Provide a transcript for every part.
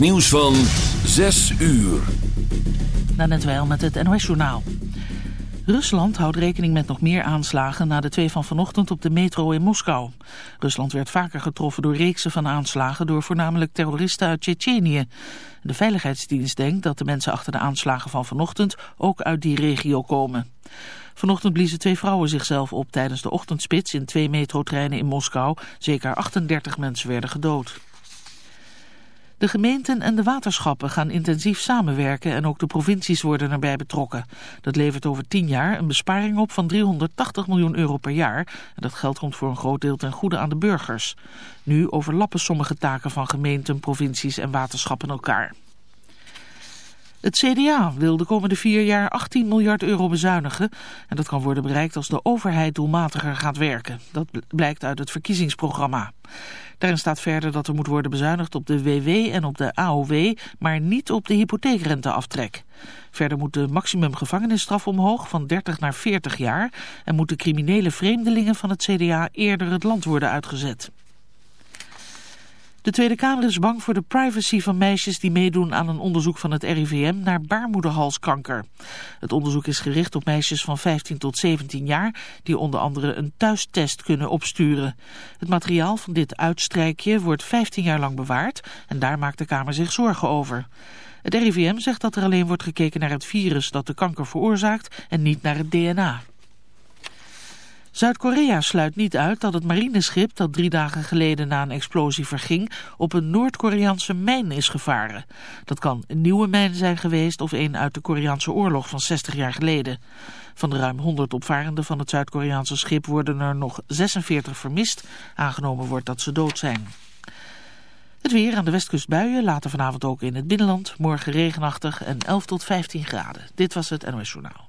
nieuws van 6 uur. net wel met het NOS-journaal. Rusland houdt rekening met nog meer aanslagen na de twee van vanochtend op de metro in Moskou. Rusland werd vaker getroffen door reeksen van aanslagen door voornamelijk terroristen uit Tsjetsjenië. De Veiligheidsdienst denkt dat de mensen achter de aanslagen van vanochtend ook uit die regio komen. Vanochtend bliezen twee vrouwen zichzelf op tijdens de ochtendspits in twee metrotreinen in Moskou. Zeker 38 mensen werden gedood. De gemeenten en de waterschappen gaan intensief samenwerken en ook de provincies worden erbij betrokken. Dat levert over tien jaar een besparing op van 380 miljoen euro per jaar. En dat geld komt voor een groot deel ten goede aan de burgers. Nu overlappen sommige taken van gemeenten, provincies en waterschappen elkaar. Het CDA wil de komende vier jaar 18 miljard euro bezuinigen. En dat kan worden bereikt als de overheid doelmatiger gaat werken. Dat blijkt uit het verkiezingsprogramma. Daarin staat verder dat er moet worden bezuinigd op de WW en op de AOW, maar niet op de hypotheekrenteaftrek. Verder moet de maximumgevangenisstraf omhoog van 30 naar 40 jaar en moeten criminele vreemdelingen van het CDA eerder het land worden uitgezet. De Tweede Kamer is bang voor de privacy van meisjes die meedoen aan een onderzoek van het RIVM naar baarmoederhalskanker. Het onderzoek is gericht op meisjes van 15 tot 17 jaar die onder andere een thuistest kunnen opsturen. Het materiaal van dit uitstrijkje wordt 15 jaar lang bewaard en daar maakt de Kamer zich zorgen over. Het RIVM zegt dat er alleen wordt gekeken naar het virus dat de kanker veroorzaakt en niet naar het DNA. Zuid-Korea sluit niet uit dat het marineschip dat drie dagen geleden na een explosie verging op een Noord-Koreaanse mijn is gevaren. Dat kan een nieuwe mijn zijn geweest of een uit de Koreaanse oorlog van 60 jaar geleden. Van de ruim 100 opvarenden van het Zuid-Koreaanse schip worden er nog 46 vermist. Aangenomen wordt dat ze dood zijn. Het weer aan de westkust buien, later vanavond ook in het binnenland. Morgen regenachtig en 11 tot 15 graden. Dit was het NOS Journaal.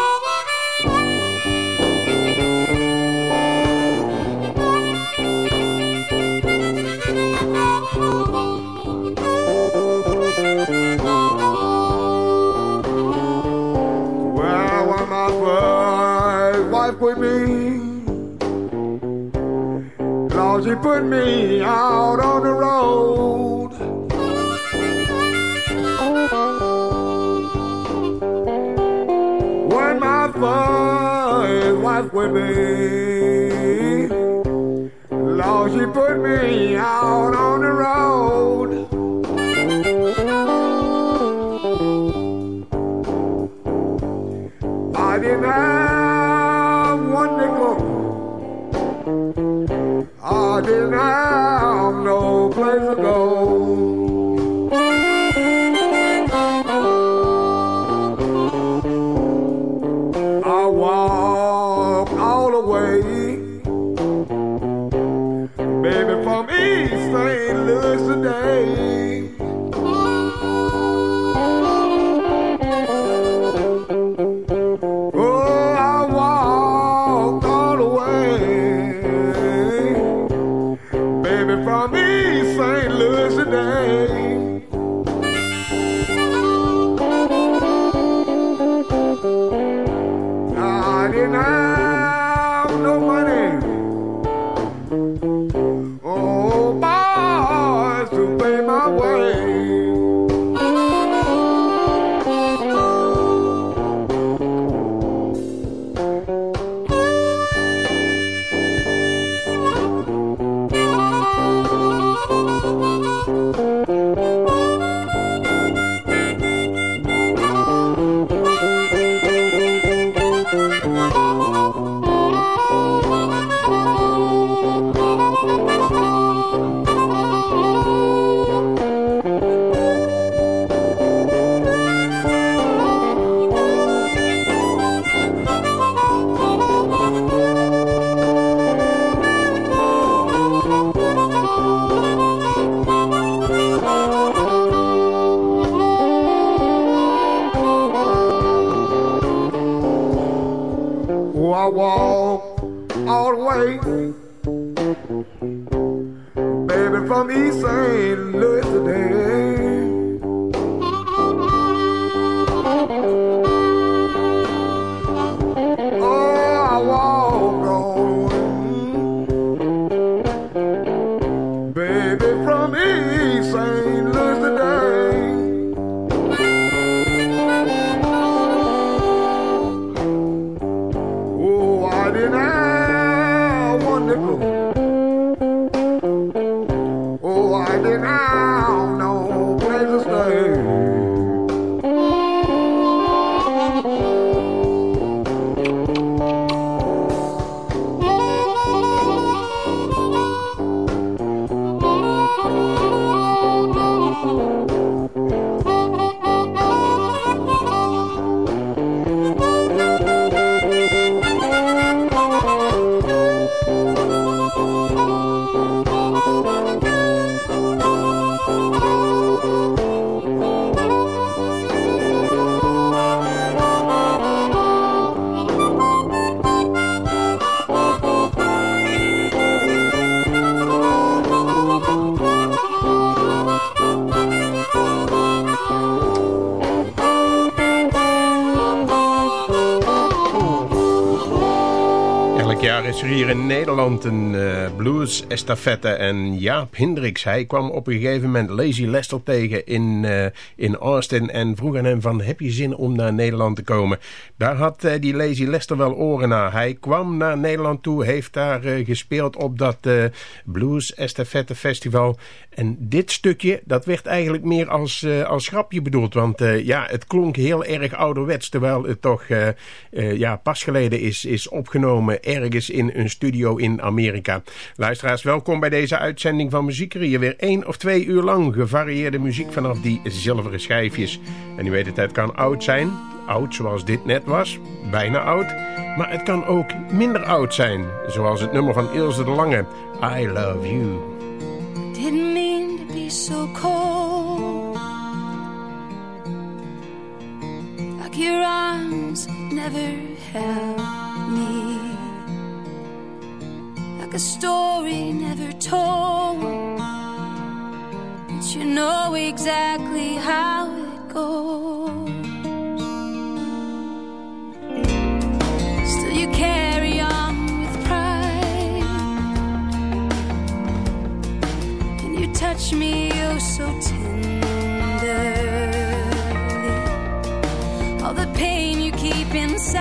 Lord, you put me out on the road. When my first wife with me, Lord, she put me out on the road. Didn't have no place to go. baby, from East St. Louis today. Nederland een uh, blues estafette en Jaap Hendricks, hij kwam op een gegeven moment Lazy Lester tegen in, uh, in Austin en vroeg aan hem van heb je zin om naar Nederland te komen? Daar had uh, die Lazy Lester wel oren naar. Hij kwam naar Nederland toe, heeft daar gespeeld op dat blues estafette festival en dit stukje dat werd eigenlijk meer als, als grapje bedoeld, want ja het klonk heel erg ouderwets terwijl het toch ja, pas geleden is, is opgenomen ergens in een studio in Amerika. Luisteraars, welkom bij deze uitzending van Muziekerier. Weer één of twee uur lang gevarieerde muziek vanaf die zilveren schijfjes. En u weet het, het kan oud zijn. Oud zoals dit net was. Bijna oud. Maar het kan ook minder oud zijn. Zoals het nummer van Ilse de Lange. I Love You. Didn't mean to be so cold. Like arms never held me. Like a story never told. But you know exactly how it goes. Still, you carry on with pride, and you touch me oh so tenderly. All the pain you keep inside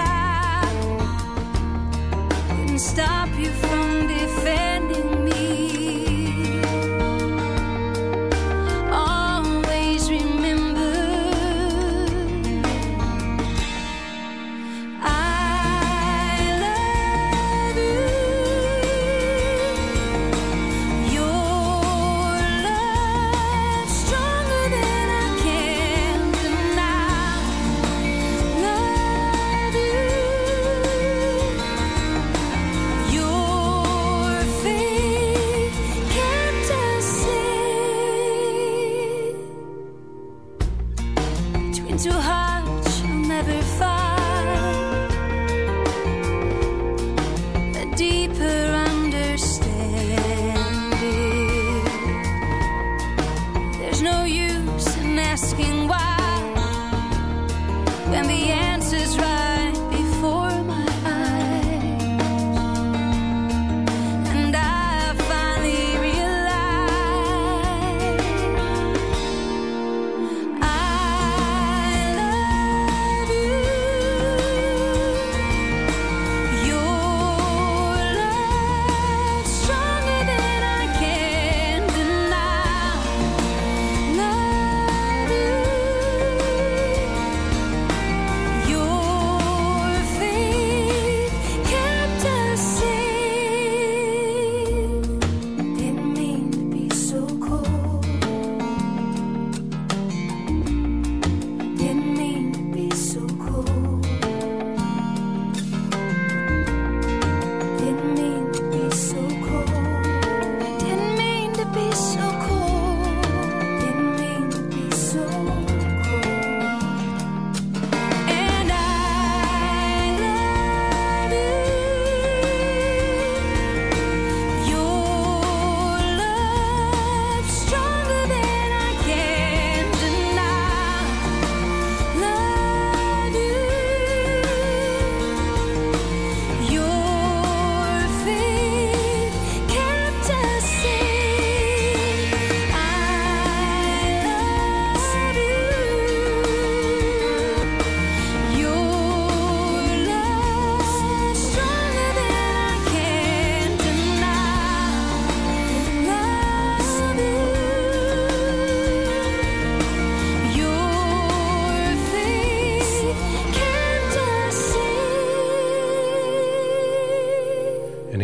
stop you from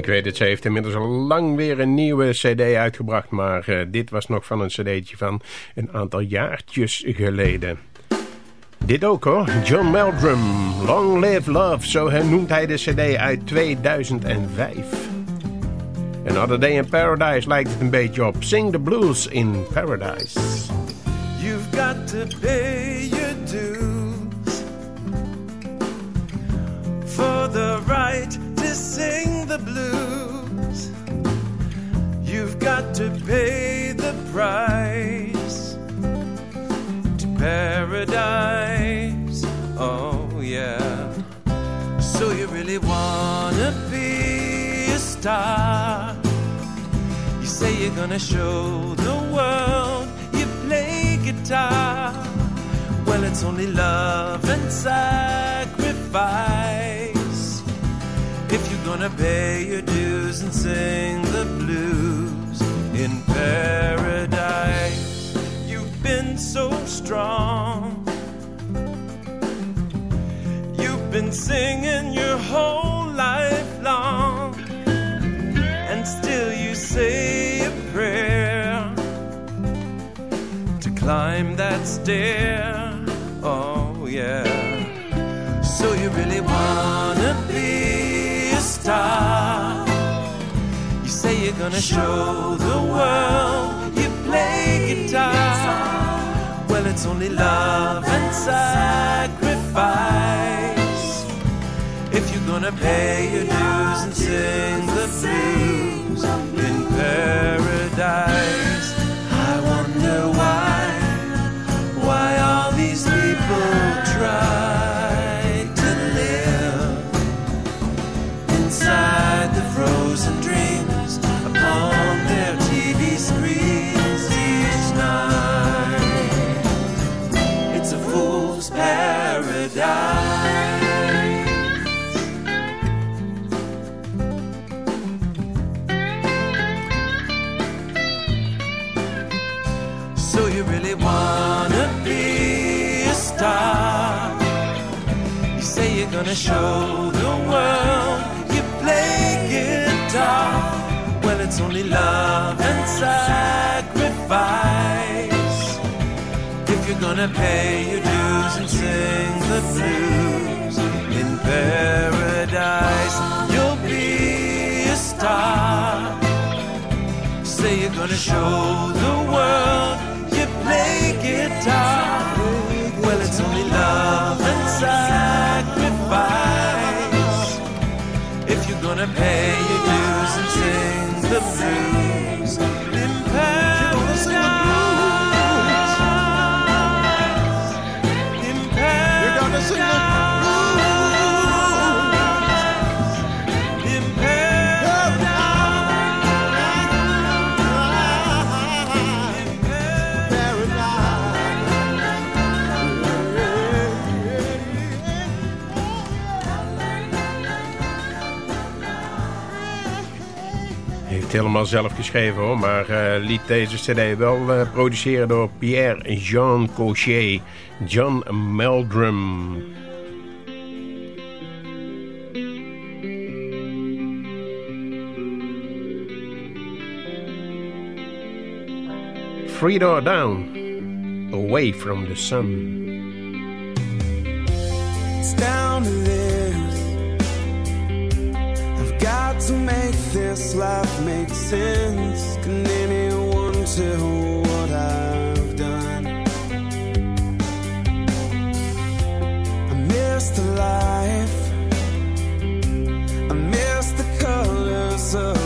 Ik weet het, ze heeft inmiddels al lang weer een nieuwe cd uitgebracht. Maar uh, dit was nog van een cd'tje van een aantal jaartjes geleden. Dit ook hoor, John Meldrum, Long Live Love, zo noemt hij de cd uit 2005. Another Day in Paradise lijkt het een beetje op. Sing the Blues in Paradise. You've got to pay your dues For the right to sing the blues got to pay the price To paradise Oh yeah So you really wanna be a star You say you're gonna show the world you play guitar. Well, it's only love and sacrifice. If you're gonna pay your dues and sing the blues in paradise, you've been so strong. You've been singing your whole life long and still you say a prayer to climb that stair. Oh, yeah. So you really wanna be a star? You're gonna show the world you play guitar. Well, it's only love and sacrifice. If you're gonna pay your dues and sing the blues in paradise, I wonder why, why all these people try say you're gonna show the world you play guitar. Well, it's only love and sacrifice. If you're gonna pay your dues and sing the blues in paradise, you'll be a star say you're gonna show the world you play guitar. Pay your dues and sing the blues helemaal zelf geschreven hoor, maar eh, liet deze cd wel eh, produceren door Pierre-Jean Cochet, John Meldrum. Free door down, away from the sun. It's down to make this life make sense. Can anyone tell what I've done? I miss the life. I miss the colors of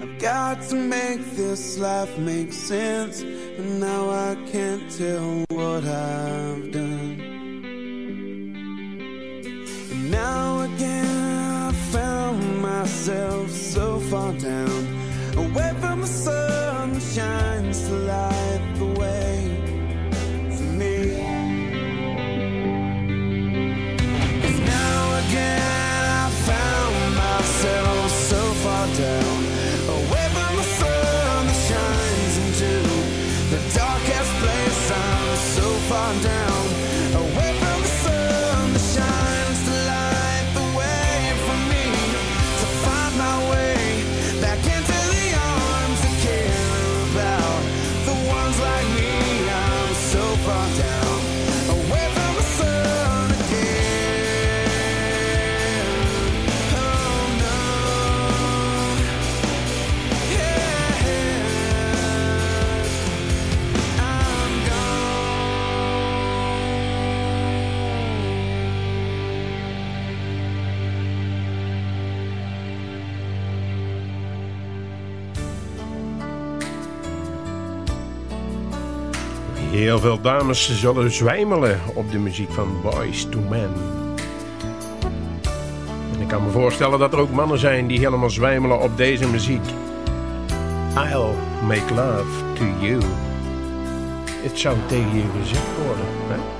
I've got to make this life make sense, and now I can't tell what I've done. Heel veel dames zullen zwijmelen op de muziek van Boys to Men. En ik kan me voorstellen dat er ook mannen zijn die helemaal zwijmelen op deze muziek. I'll make love to you. Het zou tegen je gezegd worden, hè?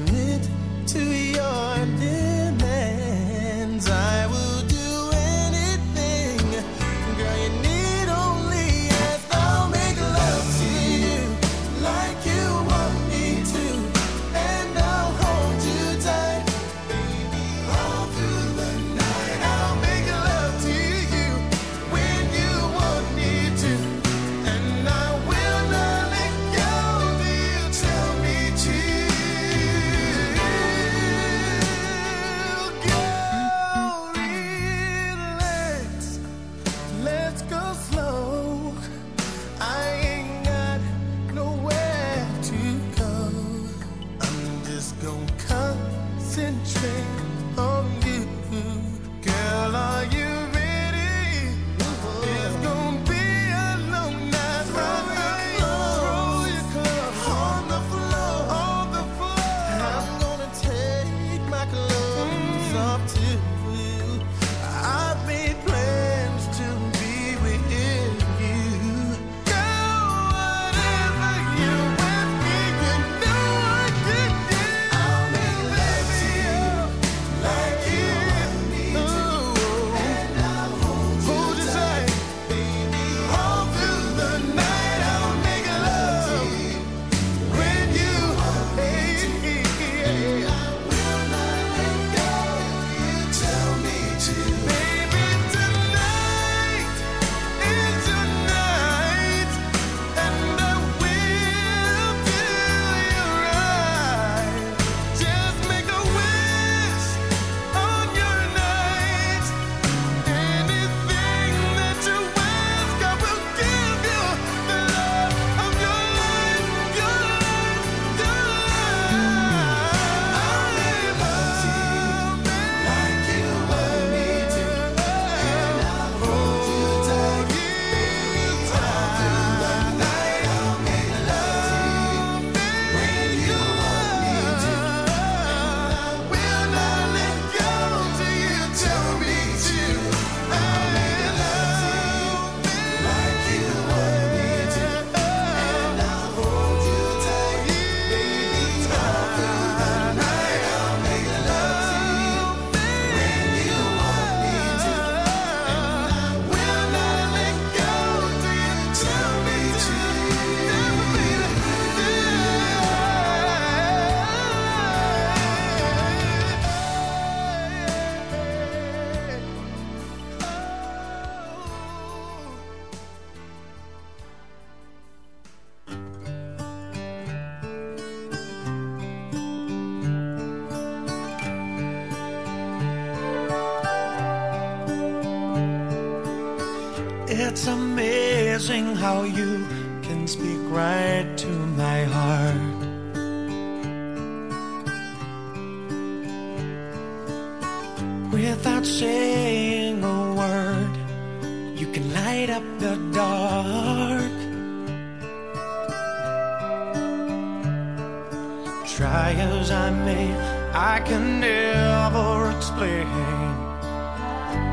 Try as I may, I can never explain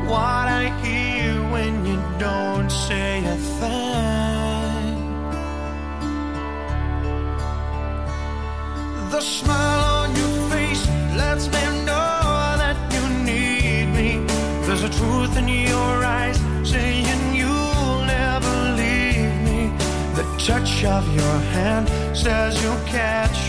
what I hear when you don't say a thing. The smile on your face lets me know that you need me. There's a truth in your eyes saying you'll never leave me. The touch of your hand says you'll catch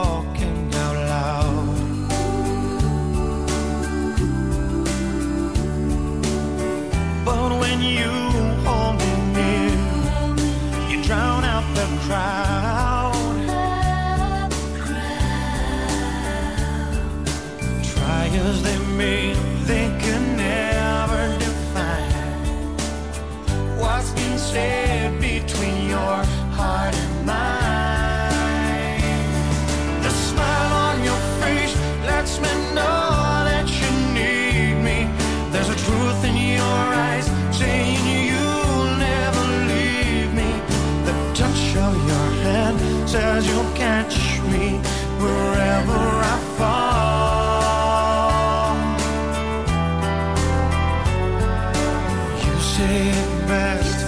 You say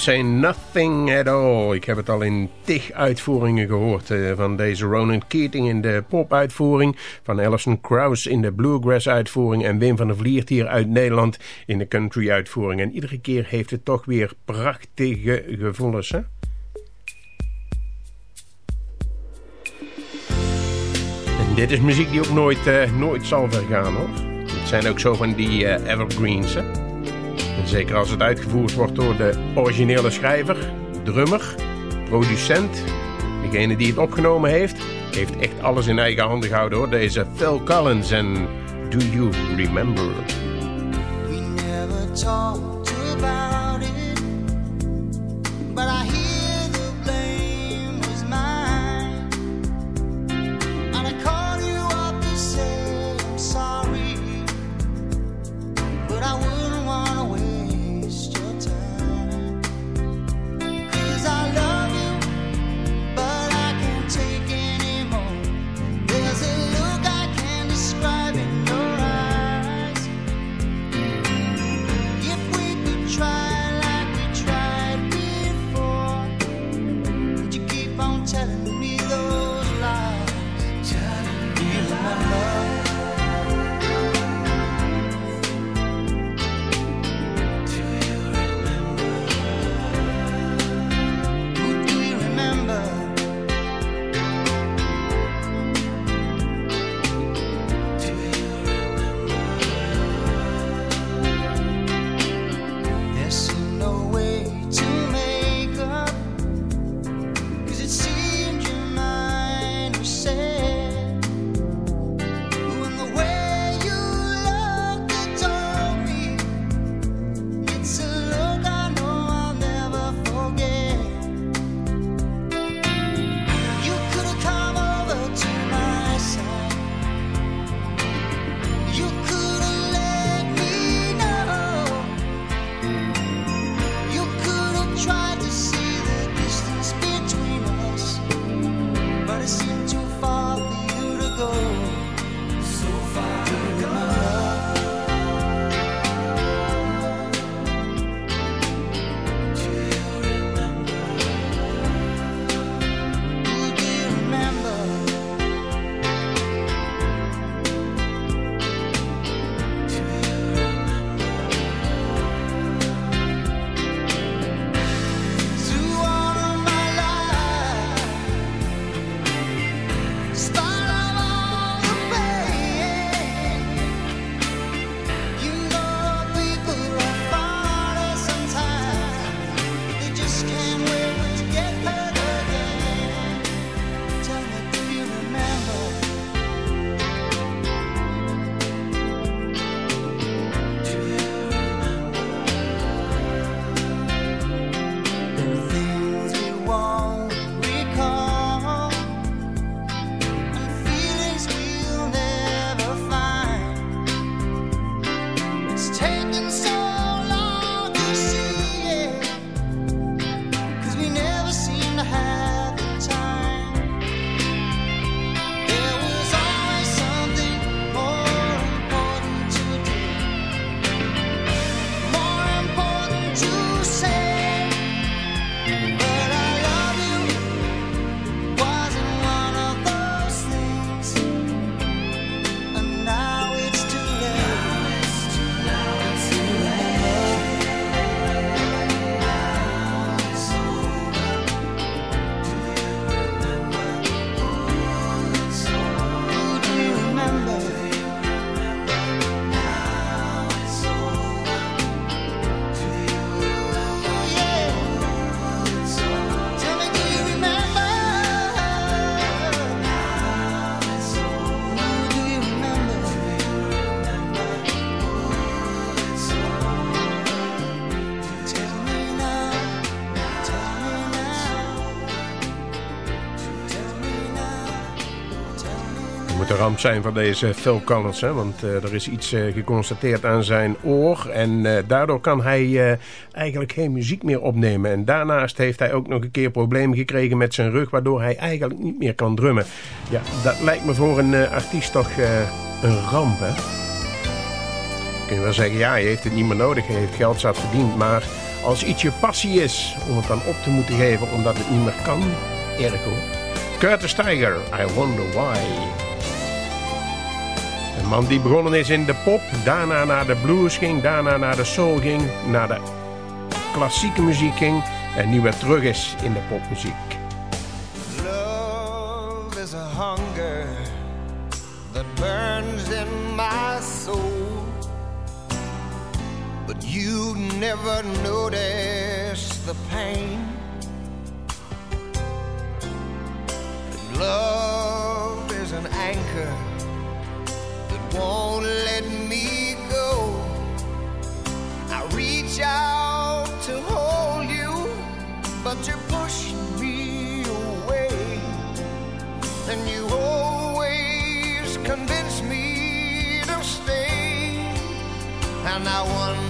say nothing at all. Ik heb het al in tig uitvoeringen gehoord. eh, van deze Ronan Keating in de pop-uitvoering. Van Alison Krauss in de bluegrass-uitvoering. En Wim van der Vliert hier uit Nederland in de country-uitvoering. En iedere keer heeft het toch weer prachtige gevoelens. Hè? En dit is muziek die ook nooit, eh, nooit zal vergaan hoor. Het zijn ook zo van die eh, evergreens hè. Zeker als het uitgevoerd wordt door de originele schrijver, drummer, producent. Degene die het opgenomen heeft, heeft echt alles in eigen handen gehouden hoor. Deze Phil Collins en Do You Remember? We never talked about it, but I zijn voor deze Phil Collins. Hè? Want eh, er is iets eh, geconstateerd aan zijn oor. En eh, daardoor kan hij eigenlijk geen muziek meer opnemen. En daarnaast heeft hij ook nog een keer problemen gekregen met zijn rug. Waardoor hij eigenlijk niet meer kan drummen. Ja, dat lijkt me voor een artiest toch een ramp. Hè? Kun je wel zeggen, ja, hij heeft het niet meer nodig. Hij heeft geld zat verdiend. Maar als iets je passie is om het dan op te moeten geven omdat het niet meer kan, erg hoor. Curtis Tiger, I Wonder Why. Een man die begonnen is in de pop, daarna naar de blues ging, daarna naar de soul ging, naar de klassieke muziek ging en nu weer terug is in de popmuziek. Love is a hunger that burns in my soul. But you never notice the pain. Love is an anchor won't let me go. I reach out to hold you, but you push me away. And you always convince me to stay. And I wonder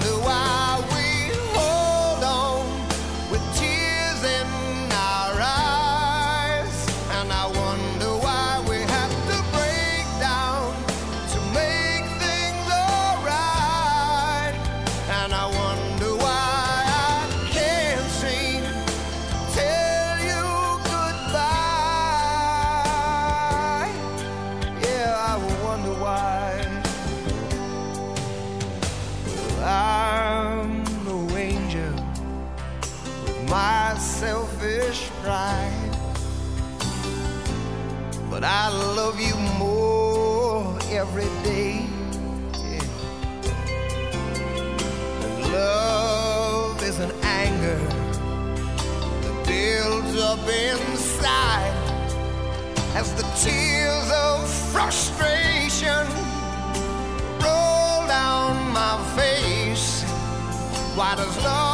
Why does love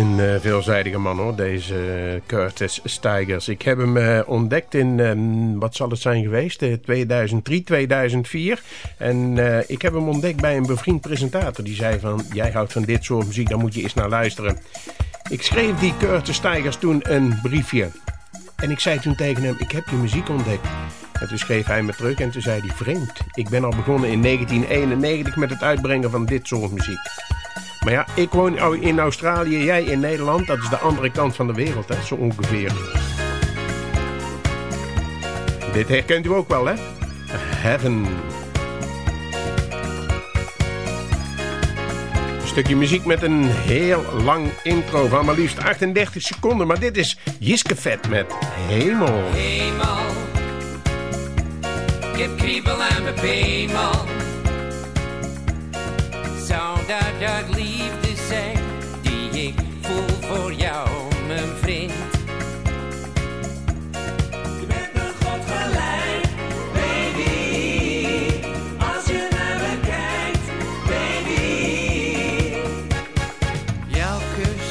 een eh, veelzijdige man hoor, deze eh, Curtis Stigers. Ik heb hem eh, ontdekt in, ehm, wat zal het zijn geweest, eh, 2003, 2004. En ik heb hem ontdekt bij een bevriend presentator. Die zei van, jij houdt van dit soort muziek, daar moet je eens naar luisteren. Ik schreef die Curtis Stigers toen een briefje. En ik zei toen tegen hem, ik heb je muziek ontdekt. En toen schreef hij me terug en toen zei hij, vreemd. Ik ben al begonnen in 1991 met het uitbrengen van dit soort muziek. Maar ja, ik woon in Australië, jij in Nederland. Dat is de andere kant van de wereld, hè, zo ongeveer. Dit herkent u ook wel, hè? Heaven. Een stukje muziek met een heel lang intro van maar liefst 38 seconden. Maar dit is Jiske Vet met Hemel. Hemel, ik heb kriebel aan mijn beenmal. Zou dat voor jou, mijn vriend? Je bent me God gelijk, baby. Als je naar me kijkt, baby. Jouw kus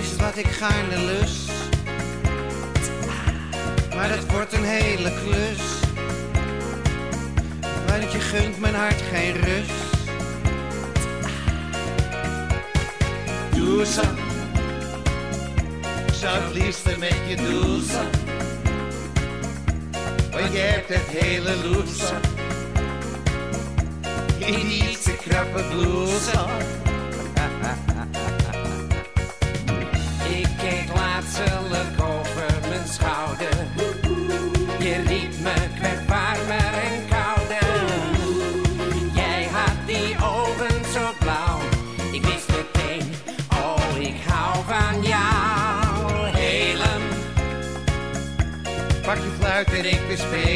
is wat ik gaarne lust. Maar het wordt een hele klus. Want je gunt mijn hart geen rust. Het liefst met je zo. Want je hebt het hele loes. In die iets te krappe blouse. Ik keek laatstelijk over mijn schouder. Je riep me, ik fluit en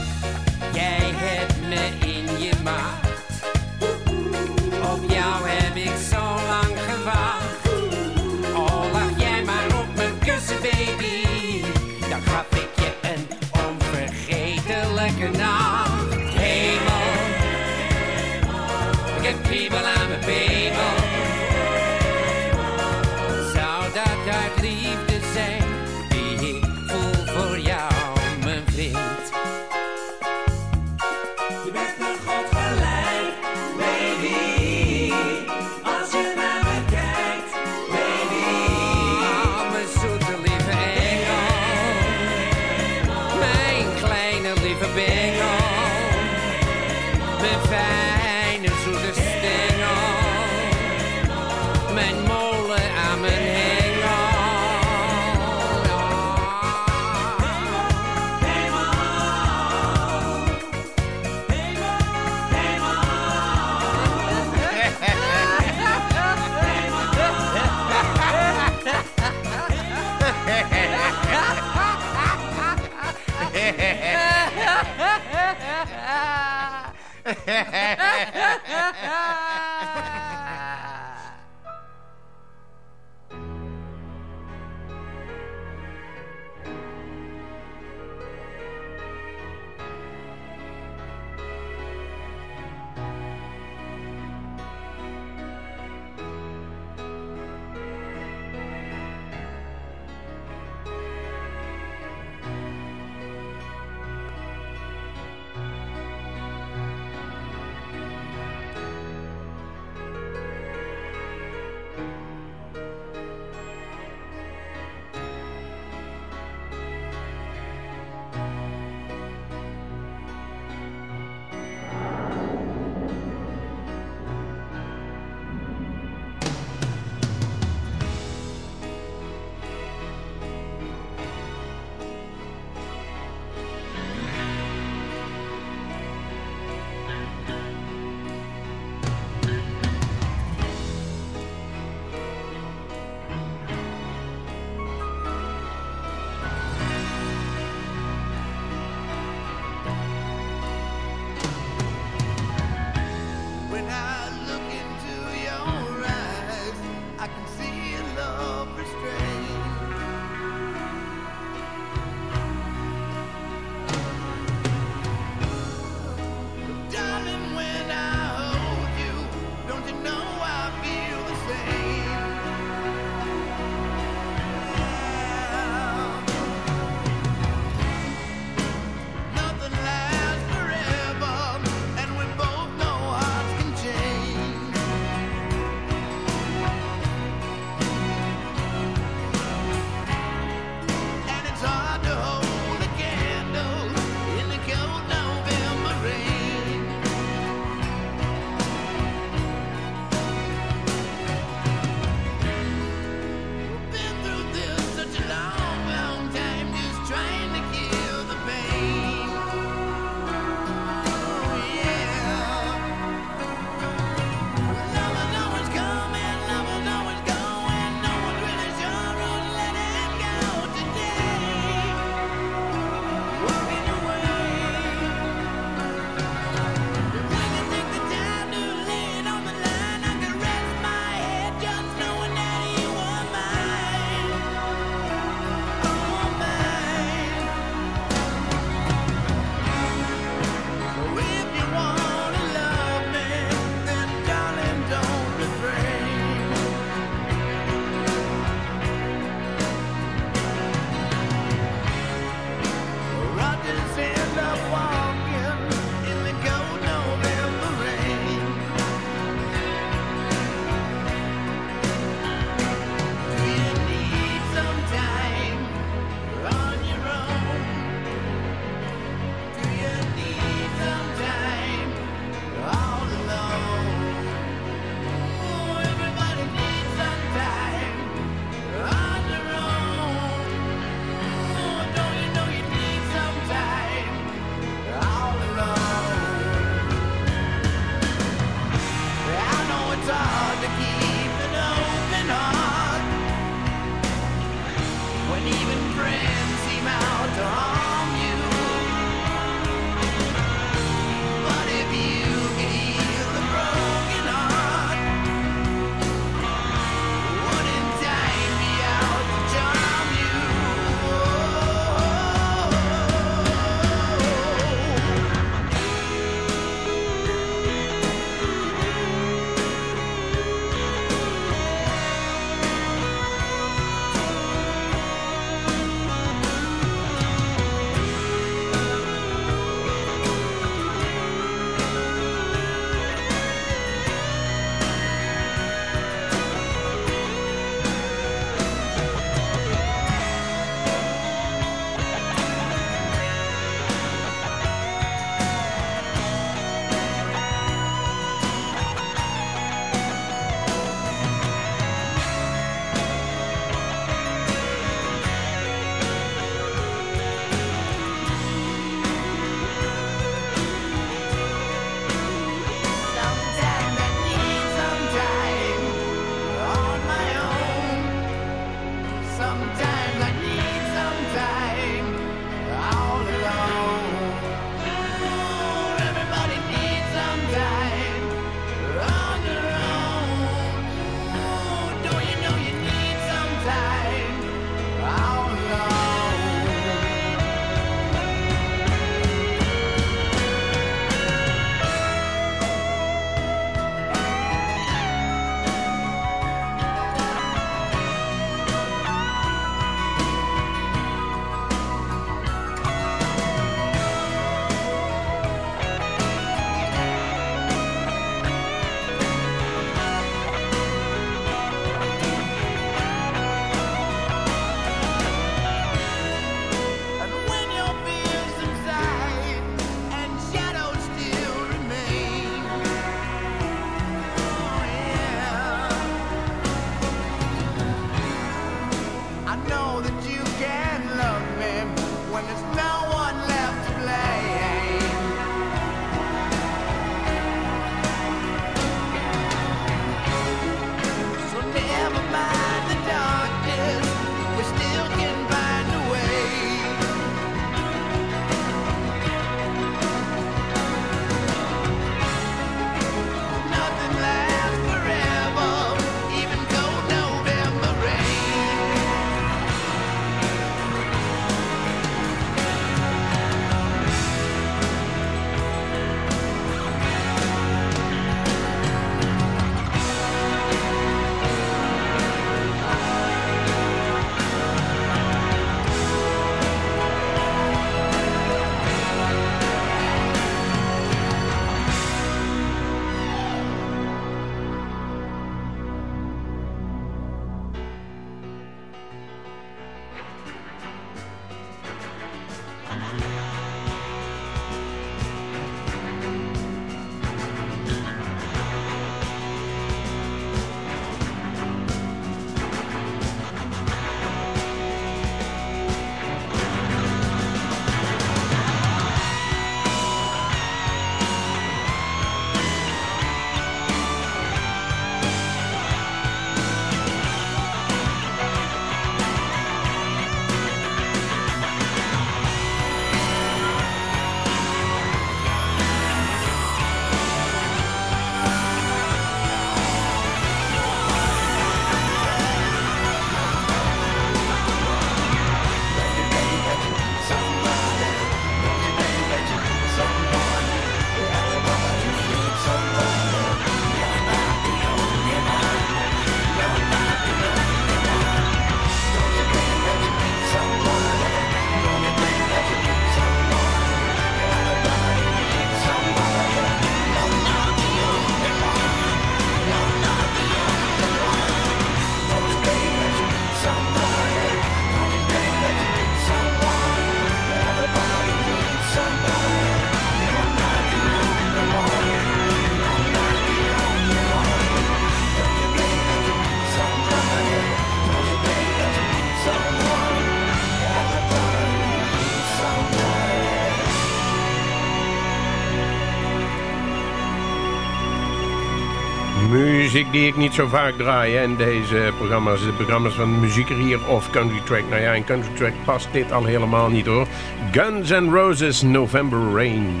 die ik niet zo vaak draai. hè, in deze programma's. De programma's van muzieker hier of country track. Nou ja, in country track past dit al helemaal niet hoor. Guns N' Roses, November Rain.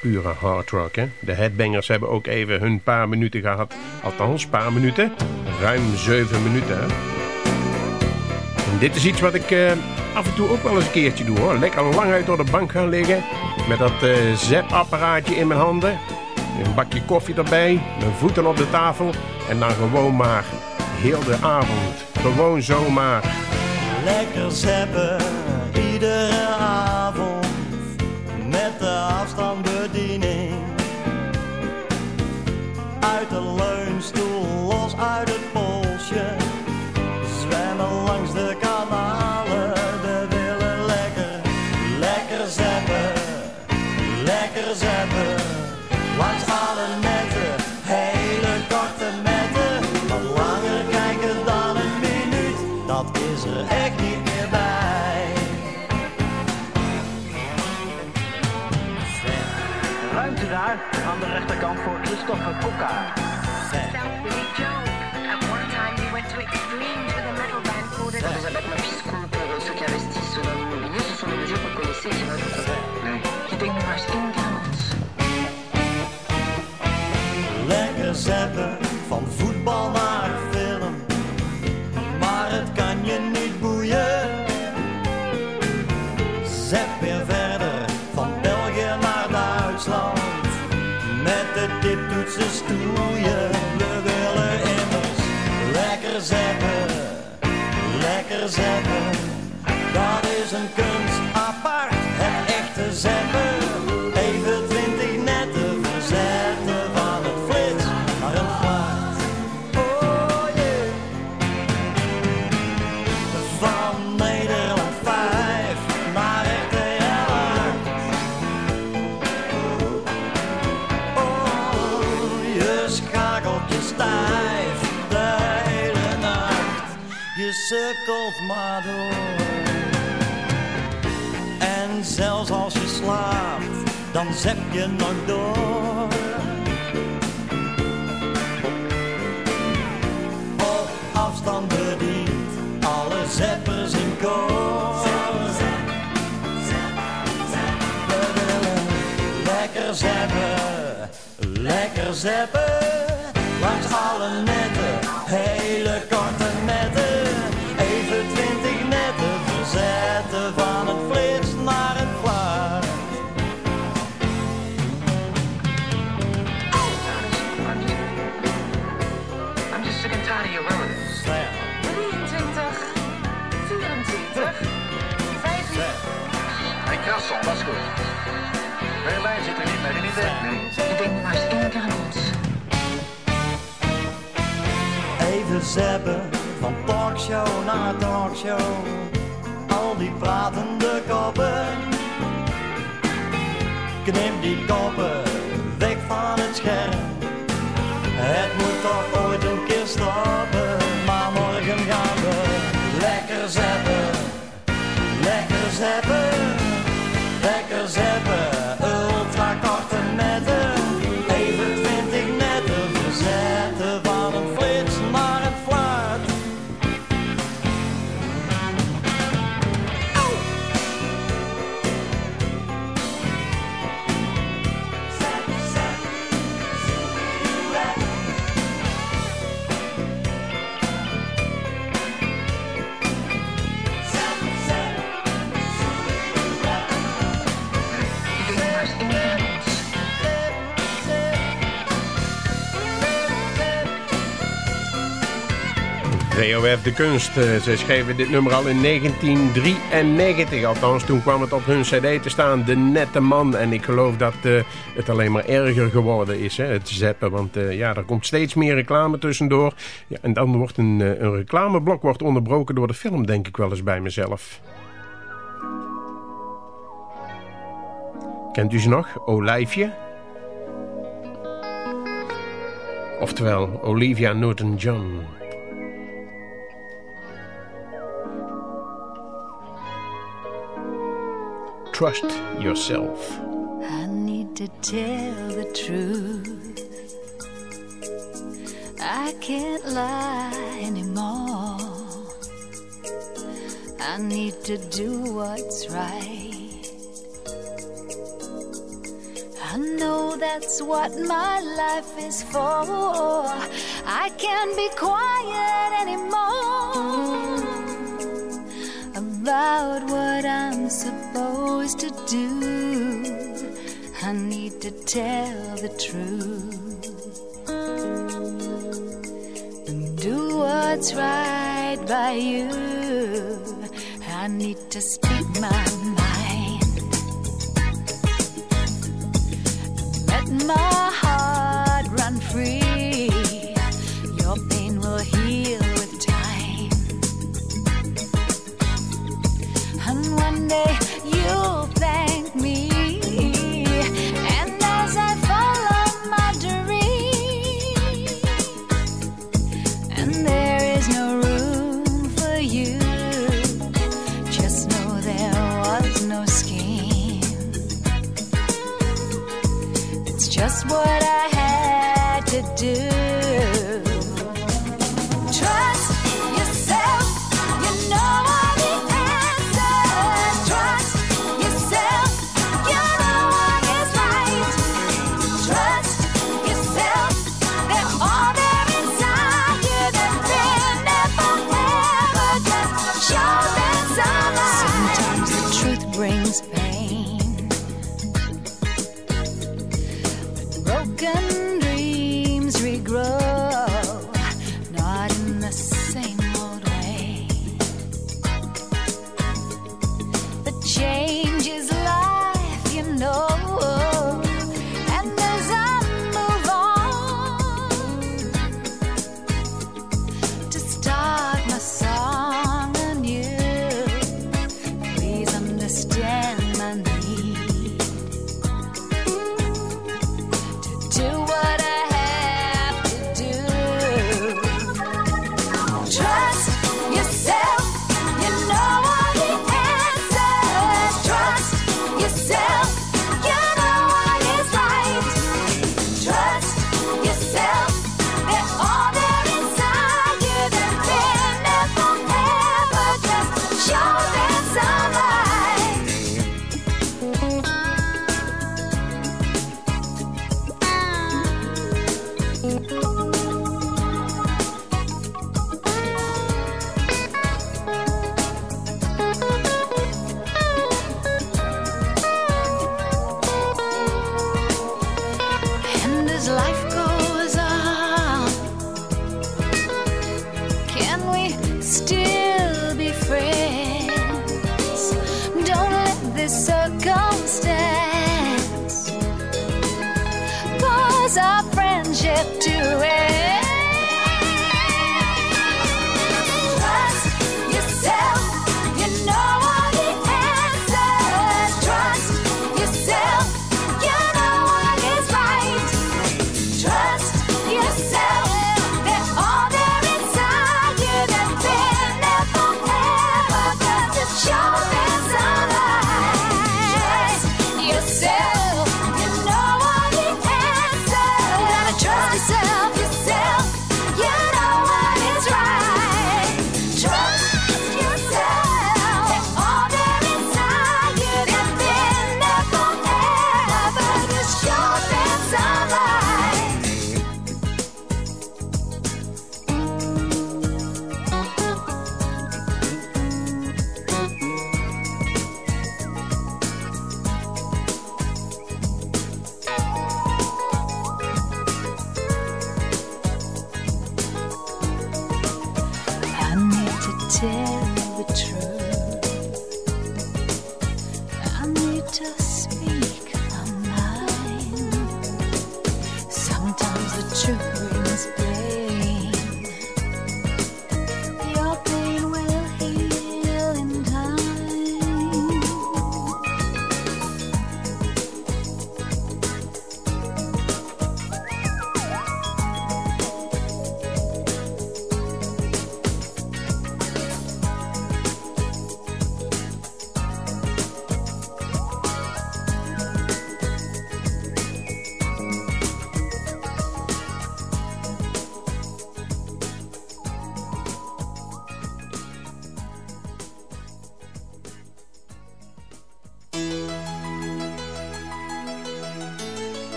Pure hard rock, hè. De headbangers hebben ook even hun paar minuten gehad. Althans, paar minuten. Ruim zeven minuten, hè. En dit is iets wat ik eh, af en toe ook wel eens een keertje doe, hoor. Lekker lang uit door de bank gaan liggen. Met dat eh zetapparaatje in mijn handen. Een bakje koffie erbij. Mijn voeten op de tafel. En dan gewoon maar heel de avond. Gewoon zomaar. Lekker zeppen, iedere avond met de afstandsbediening. Uit de leunstoel, los uit het polsje. Zwemmen langs de kanalen, we willen lekker, lekker zeppen, lekker zeppen. Voor Christopher Kokka. Billy Joe. At one time, he went to extremes with a metal band called it. Elisabeth, ma fils compte pour ceux qui investissent dans l'immobilier, ce sont des mesures que vous connaissez qui Gerald. Lekker zeppen, van voetbal naar zeppen. Even twintig netten verzetten van het flits naar een vaart. Oh yeah. Van Nederland 5 naar RTL 8. Oh, je schakelt je stijf de hele nacht. Je sukkelt maar door. Dan zep je nog door. Op afstand bedient, alle zeppers in koor. We willen lekker zeppen, lekker zeppen. Langs alle zeppen, van talkshow naar talkshow. Al die pratende koppen. Knip die koppen weg van het scherm. Het moet toch ooit een keer stoppen. Maar morgen gaan we lekker zeppen. Lekker zeppen. Lekker zeppen. VOF De Kunst. Eh, Ze schreven dit nummer al in 1993. Althans, toen kwam het op hun cd te staan. De Nette Man. En ik geloof dat eh, het alleen maar erger geworden is. Hè, het zeppen. Want eh, ja, er komt steeds meer reclame tussendoor. Ja, en dan wordt een, een reclameblok wordt onderbroken door de film, denk ik wel eens bij mezelf. Kent u ze nog? Olijfje? Oftewel, Olivia Newton-John. trust yourself. I need to tell the truth. I can't lie anymore. I need to do what's right. I know that's what my life is for. I can't be quiet anymore about what I'm supposed to do. I need to tell the truth and do what's right by you. I need to speak my mind. Let my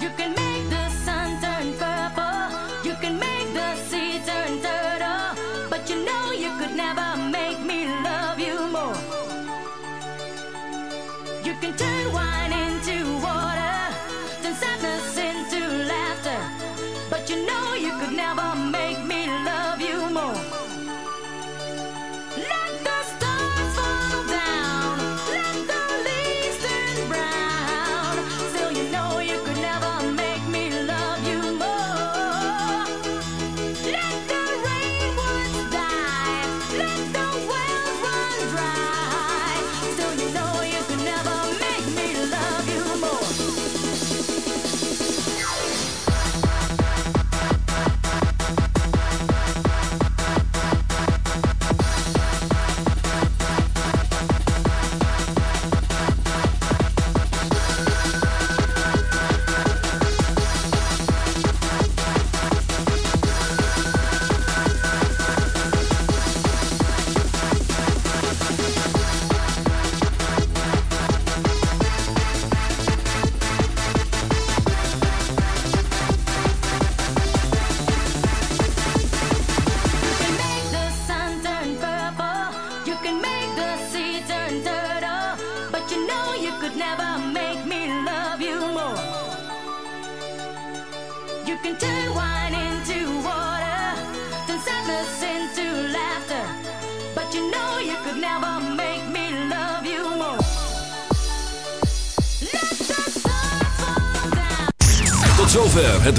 You can make